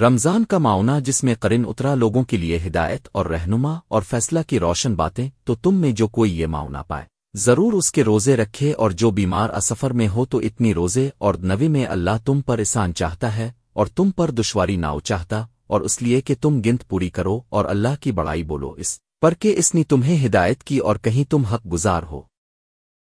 رمضان کا معاونہ جس میں قرن اترا لوگوں کے لیے ہدایت اور رہنما اور فیصلہ کی روشن باتیں، تو تم میں جو کوئی یہ معاونہ پائے۔ ضرور اس کے روزے رکھے اور جو بیمار اسفر میں ہو تو اتنی روزے اور نوی میں اللہ تم پر احسان چاہتا ہے اور تم پر دشواری ناؤ چاہتا اور اس لیے کہ تم گنت پوری کرو اور اللہ کی بڑائی بولو اس۔ پر کہ اس نے تمہیں ہدایت کی اور کہیں تم حق گزار ہو۔